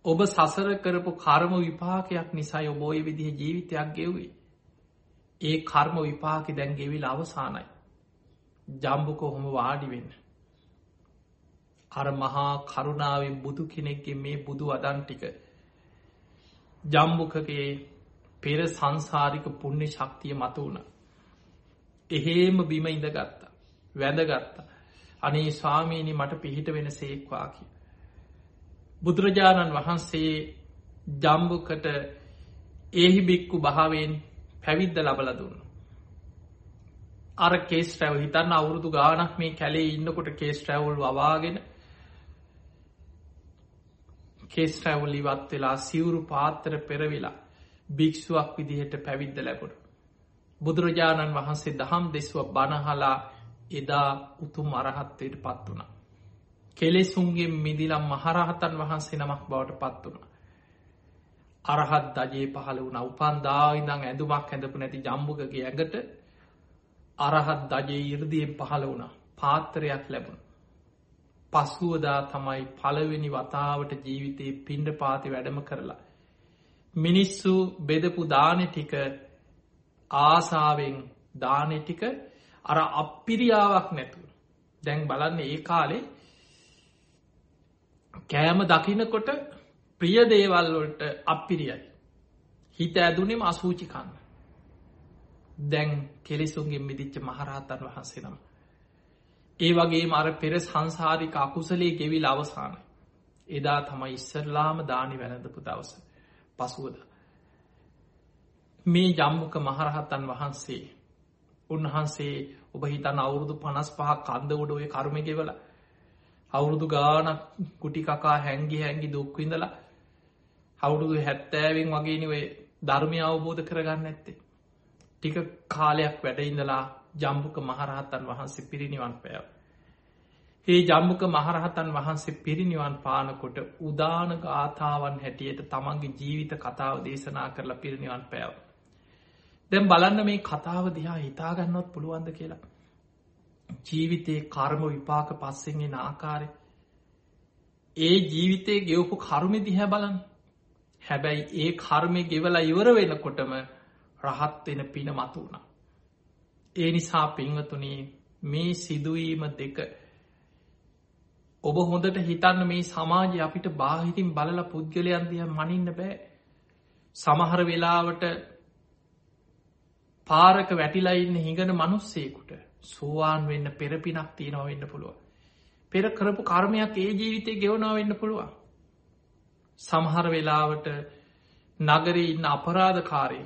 ඔබ සසර කරපු කර්ම විපාකයක් නිසා ඔබෝය විදිහ ජීවිතයක් ගෙව්වේ. ඒ කර්ම විපාකි දැන් ගෙවිල් අවසානයි. ජම්බුක හොම වාඩිවෙන්න. අර මහා කරුණාවෙන් බුදු කෙනෙක්ගේ මේ බුදු අදන් ටික ජම්බුකගේ පෙර සංසාරික පුුණ්‍ය ශක්තිය මත වුණ. එහෙම බිම ඉඳගත්තා. වැඳගත්තා. අනේ ස්වාමීණි මට පිහිට වෙන සේක්වා කිය. බුදුරජාණන් වහන්සේ ජම්බුකට එහි බික්කු භාවෙන් පැවිද්ද ලබල දුන්න. අර කේස් රැව් හිතන්න අවුරුදු ගානක් මේ කැලේ ඉන්නකොට කේස් රැවුල් වවාගෙන කේස් රැවුල් ඉවත් වෙලා සිවුරු පාත්තර පෙරවිලා භික්ෂුවක් විදිහට පැවිද්ද ලැබුණ. බුදුරජාණන් වහන්සේ දහම් දෙස්ව බණහලා එදා උතුම් අරහත්වයට පත් වුණ. කෙලෙසුන්ගේ මිදිලම් මහරහතන් වහන්සේ නමක් බවට පත් වුණ. අරහත් දජයේ පහළ වුණ උපන්දා ඉඳං ඇඳුමක් ඇඳපු නැති ජම්බුකගේ ඇඟට අරහත් දජයේ ඉරදියෙන් පහළ වුණ පාත්තරයක් ලැබුණ. පසුවදා තමයි පළවෙනි වතාවට ජීවිතයේ පින්ඩ පාති වැඩම කරලා. මිනිස්සු බෙදපු දානෙ ටික ආසාාවෙන් දානෙ ටික අර අපිරියාවක් නැතුව. දැන් බලන්න ඒ කාලේ කෑම දකිනකොට ප්‍රිය දේවල්වලට අපිරියයි. හිත ඇදුනෙම අසූචි කන්න. දැන් කෙලෙසුන්ගේ මිදිච්ච මහරහතන් වහන්සේ නම. ඒ වගේ මර පෙර සංසාරික අකුසලේ ගෙවිල් අවසාන. එදා තමයි ඉස්සරලාම දානි වැළඳපු දවස පසුවද. මේ ජම්මුක මහරහතන් වහන්සේ උන්වහන්සේ ඔබ හිතන් අවුරුදු පනස් පහ කන්ද උඩ ඔය කරුම ගෙවල අවුරුදු ගානක් කුටි කකා හැංගි හැංගි දුක්විඳලා අවුරුදු හැත්තෑවෙන් වගේනිවේ ධර්මය අවබෝධ කරගන්න ඇත්තේ. ටික කාලයක් වැඩඉඳලා ජම්බුක මහරහතන් වහන්සේ පිරිනිවන් පෑව. ඒ ජම්මුක මහරහතන් වහන්සේ පිරිනිවන් පානකොට උදාන ගාථාවන් හැටියට තමන්ගේ ජීවිත කතාව දේශනා කරලා පිරිනිවන් පෑව. දැම් බලන්න මේ කතාව දිහා හිතාගන්නවත් පුළුවන්ද කියලා. ජීවිතයේ කර්ම විපාක පස්සෙන්ගෙන ආකාරය. ඒ ජීවිතය ගෙවපු කරුමි දිහැ බලන්න. හැබැයි ඒ කර්මය ගෙවලා ඉවර වෙනකොටම රහත්වෙන පින මතු වුණා. ඒ නිසා පිංහතුනේ මේ සිදුවීම දෙක ඔබ හොඳට හිතන්න මේ සමාජය අපිට බාහිතින් බලල පුද්ගලයන් දිහ මනින්න බෑ සමහර වෙලාවට පාරක වැටිලා ඉන්න හිඟන මනුස්සේකුට සෝවාන් වෙන්න පෙරපිනක් තියෙනව වෙන්න පුළුව. පෙර කරපු කර්මයක් ඒ ජීවිතය ගෙවනාව වෙන්න පුළුවන්. සමහර වෙලාවට නගරී ඉන්න අපරාධකාරය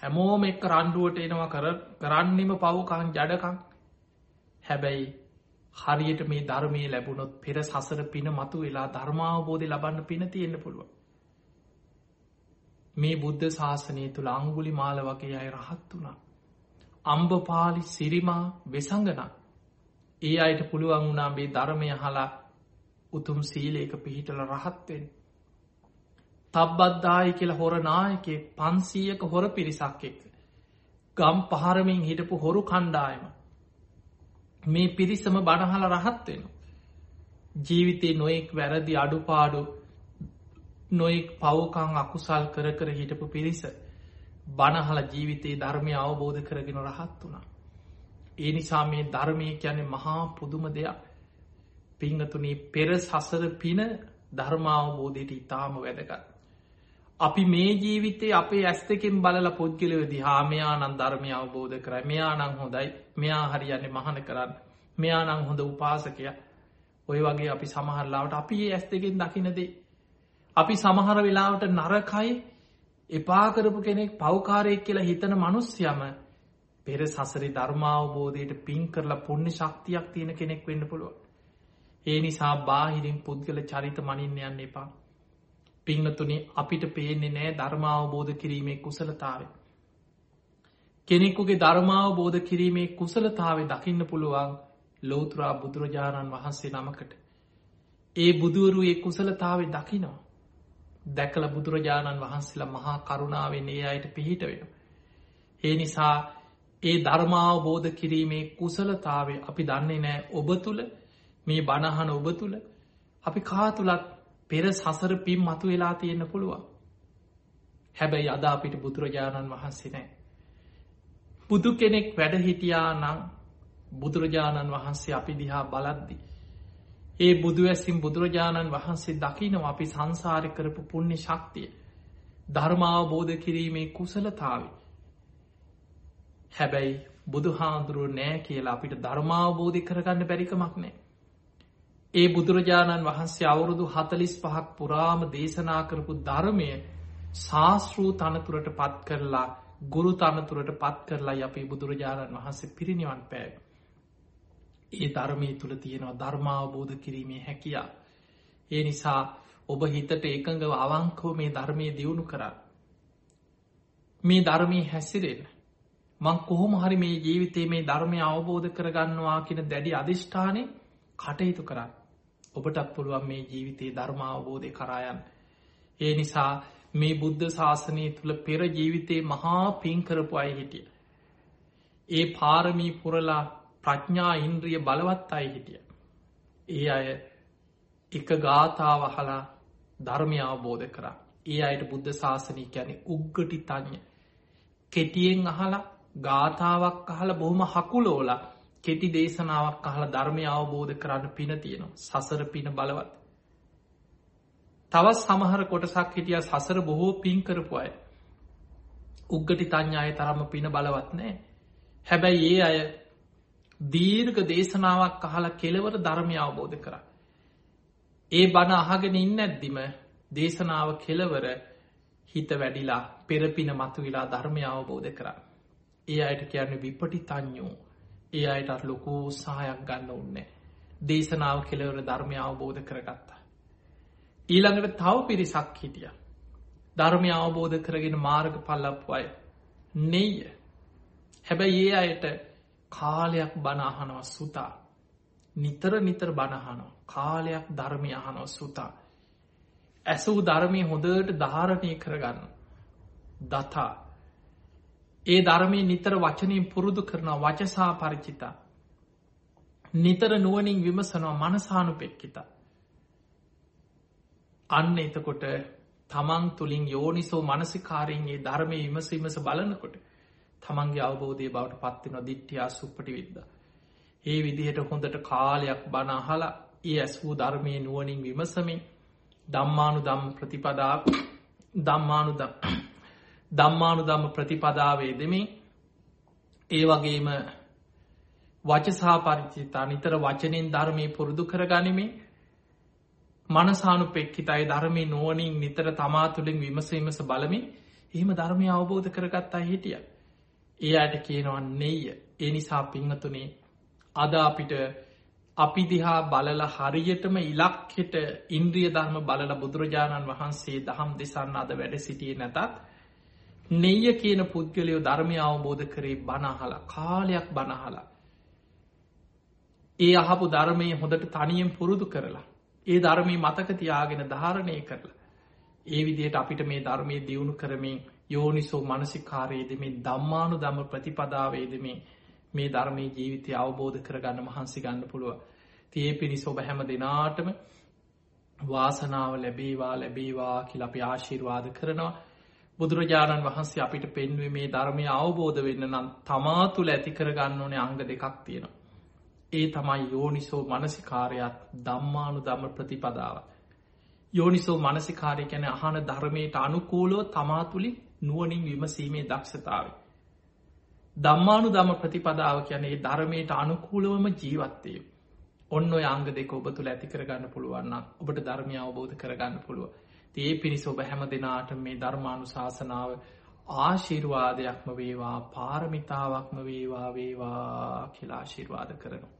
හැමෝම එක්ක රණ්ඩුවට එනවා කර කරන්නෙම පවුකං ජඩකං හැබැයි හරියට මේ ධර්මය ලැබුණොත් පෙර සසර පින මතු වෙලා ධර්මාවබෝධය ලබන්න පින තියෙන්න්න පුළුව. මේ බුද්ධ ශාසනය තුළ අංගුලි මාල වගේ අය රහත් වුණා. අම්බපාලි සිරිමා වෙසංගන ඒ අයට පුළුවන් වුණා මේ ධර්මය හලා උතුම් සීලේක පිහිටල රහත්වෙන්. තබ්බද්දායි කියල හොර නායකෙ පන්සීයක හොර පිරිසක් එක්ක. ගම් පහරමින් හිටපු හොරු කණ්ඩායම. මේ පිරිසම බණහල රහත්වෙන. ජීවිතේ නොයෙක් වැරදි අඩුපාඩු නොයෙක් පවකං අකුසල් කර කර හිටපු පිරිස බණහල ජීවිතයේ ධර්මය අවබෝධ කරගෙන රහත් වුණා. ඒ නිසා මේ ධර්මය කියන්නේ මහා පුදුම දෙයක් පිංහතුනී පෙර සසර පින ධර්මාවබෝධයට ඉතාම වැදගත්. අපි මේ ජීවිතේ අපේ ඇස් දෙකෙන් බලල පුද්ගලව දිහාමයා නන් ධර්මය අවබෝධ කර මෙයා නං හොඳයි මෙයා හරියන්නේ මහන කරන්න මෙයා නං හොඳ උපාසකය ඔය වගේ අපි සමහරලාවට අපි ඇස් දෙකෙන් දකිනදේ අපි සමහර වෙලාවට නරකයි එපාකරපු කෙනෙක් පෞකාරයෙක් කියලා හිතන මනුස්්‍යයම පෙර සසරි ධර්මාවබෝධයට පින් කරලා පුුණ්‍ය ශක්තියක් තියෙන කෙනෙක් වෙන්න පුළුව. ඒ නිසා බාහිරින් පුද්ගල චරිත මනින්න යන්න එපා. පිංහතුනේ අපිට පේන්නේ නෑ ධර්මාවබෝධ කිරීමේ කුසලතාව. කෙනෙකුගේ ධර්මාවබෝධ කිරීමේ කුසලතාව දකින්න පුළුවන් ලෝතුරා බුදුරජාණන් වහන්සේ නමකට. ඒ බුදුවරු ඒ කුසලතාව දකිනවා. දැකල බුදුරජාණන් වහන්සේලා මහා කරුණාවෙන් ඒ අයට පිහිට වෙන. ඒ නිසා ඒ ධර්මාවබෝධ කිරීමේ කුසලතාවේ අපි දන්නේ නෑ ඔබ තුළ මේ බණහන ඔබ තුළ අපි කාතුළත් පෙර සසර පිම් මතු වෙලා තියෙන්න්න පුළුවන්. හැබැයි අදා අපිට බුදුරජාණන් වහන්සේ නෑ. බුදු කෙනෙක් වැඩ හිටියා නං බුදුරජාණන් වහන්සේ අපි දිහා බලද්දිී. ඒ බුදුවැසින් බුදුරජාණන් වහන්සේ දකිනව අපි සංසාරය කරපු පුුණ්‍ය ශක්තිය ධර්මාවබෝධ කිරීමේ කුසලතාව. හැබැයි බුදුහාන්දුරුව නෑ කියලා අපිට ධර්මාවබෝධි කරගන්න බැරිකමක් නෑ. ඒ බුදුරජාණන් වහන්සේ අවුරුදු හතලිස් පහක් පුරාම දේශනා කරපු ධර්මය ශාස්තෘූ තනතුරට පත් කරලා ගුරු තනතුරට පත් කරලා අපි බුදුරජාණන් වහන්සේ පිරිනිවන් පෑව. ඒ ධර්මය තුළ තියෙනවා ධර්මාවබෝධ කිරීමේ හැකියා. ඒ නිසා ඔබ හිතට එකඟව අවංකෝ මේ ධර්මය දියුණු කරන්න. මේ ධර්මී හැසිරෙන් මං කොහොම හරි මේ ජීවිතේ මේ ධර්මය අවබෝධ කරගන්නවා කියන දැඩි අධිෂ්ඨානය කටයුතු කරන්න. ඔබටත් පුළුවන් මේ ජීවිතයේ ධර්මාවබෝධය කරායන්. ඒ නිසා මේ බුද්ධ ශාසනය තුළ පෙර ජීවිතයේ මහා පින්කරපු අය හිටිය. ඒ පාරමී පුරලා ප්‍රඥා ඉන්ද්‍රිය බලවත් අයි හිටිය. ඒ අය එක ගාථාවහලා ධර්මය අවබෝධ කරා. ඒ අයට බුද්ධ ශාසනය ගැන උග්ගටි තඥ. කෙටියෙන් අහලා ගාථාවක් අහල බොහොම හකුලෝලා කෙටි දේශනාවක් අහල ධර්මය අවබෝධ කරන්න පින තියෙනවා. සසර පින බලවත්. තවත් සමහර කොටසක් හිටිය සසර බොහෝ පින් කරපු අය. උග්ගටි තඥාය තරම පින බලවත් නෑ. හැබැයි ඒ අය දීර්ඝ දේශනාවක් අහලා කෙලවර ධර්මය අවබෝධ කර. ඒ බණ අහගෙන ඉන්න ඇද්දිම දේශනාව කෙලවර හිත වැඩිලා පෙරපින මතු විලා ධර්මය අවබෝධ කර. ඒ අයට කියන්න විපටි තඥෝ ඒ අයටත් ලොකූ සහයක් ගන්න උන්නේ. දේශනාව කෙලවර ධර්මය අවබෝධ කරගත්තා. ඊළඟට තව පිරිසක් හිටිය. ධර්මය අවබෝධ කරගෙන මාර්ග පල්ලප්පු අය. නෙය හැබැයි ඒ අයට කාලයක් බණහනව සුතා. නිතර නිතර බණහනෝ කාලයක් ධර්මය අහනව සුතා. ඇසූ ධර්මය හොඳට ධාරණය කරගන්න දතා. ඒ ධර්මය නිතර වචනයෙන් පුරුදු කරනවා වචසා පරිචිතා නිතර නුවනින් විමසනවා මනසානු පෙක්කිතා අන්න එතකොට තමන් තුළින් යෝනිසෝ මනසිකාරයෙන්ගේ ධර්මය විමස විමස බලනකොට තමන්ගේ අවබෝධය බවට පත්වෙන දිට්ටියා සුප්පටි විද්ද. ඒ විදිහට හොඳට කාලයක් බනහලා ඒ ඇස් වූ ධර්මය නුවනින් විමසමින් දම්මානු දම් ප්‍රතිපදාව දම්මානු දම්මානු දම්ම ප්‍රතිපදාවේ දෙමින් ඒ වගේම වචසා පරිචිතා නිතර වචනෙන් ධර්මය පුරුදු කර ගනිමින් මනසානු පෙක්කිතයි ධර්මය නුවනින් නිතර තමා තුළින් විමසීමස බලමින් එහෙම ධර්මය අවබෝධ කරගත්තා හිටිය. ඒ අයට කියනවන්නේය ඒ නිසා පිංහතුනේ අද අපිට අපි දිහා බලල හරියටම ඉලක්හෙට ඉන්ද්‍රිය ධර්ම බලල බුදුරජාණන් වහන්සේ දහම් දෙසන්න අද වැඩ සිටිය නැතත් නෙය කියන පුද්ගලයෝ ධර්මය අවබෝධ කරේ බනහල කාලයක් බනහලා ඒ අහපු ධර්මය හොඳට තනියෙන් පුරුදු කරලා ඒ ධර්මී මතක තියාගෙන ධාරණය කරලා ඒ විදියට අපිට මේ ධර්මය දියුණු කරමින් යෝනිසෝ මනසිකාරයේදමින් දම්මානු දම ප්‍රතිපදාවේදමින් මේ ධර්මය ජීවිතය අවබෝධ කරගන්න මහන්සි ගන්න පුළුව තිය පිණිස ඔබ හැම දෙනාටම වාසනාව ලැබේවා ලැබේවා කියල අපි ආශිර්වාද කරනවා. බුදුරජාණන් වහන්සේ අපිට පෙන්වේ මේ ධර්මය අවබෝධ වෙන්න නම් තමා තුළ ඇති කරගන්න ඕනේ අංග දෙකක් තියෙනවා. ඒ තමයි යෝනිසෝ මනසිකාරයක් දම්මානු දම ප්‍රතිපදාව. යෝනිසෝ මනසිකාරය කැන අහන ධර්මයට අනුකූලෝ තමා තුළින් නුවනින් විමසීමේ දක්ෂතාව. දම්මානු දම ප්‍රතිපදාව කියන්නේ ධර්මයට අනුකූලවම ජීවත්තය. ඔන්න අංග දෙක ඔබ තුළ ඇති කරගන්න පුළුවන්න ඔබට ධර්මය අවබෝධ කරගන්න පුළුව. ඒ පිණිස ඔබ හැම දෙනාට මේ ධර්මානු ශාසනාව ආශිර්වාදයක්ම වේවා පාරමිතාවක්ම වේවා වේවා කියලා ආශිර්වාද කරනවා.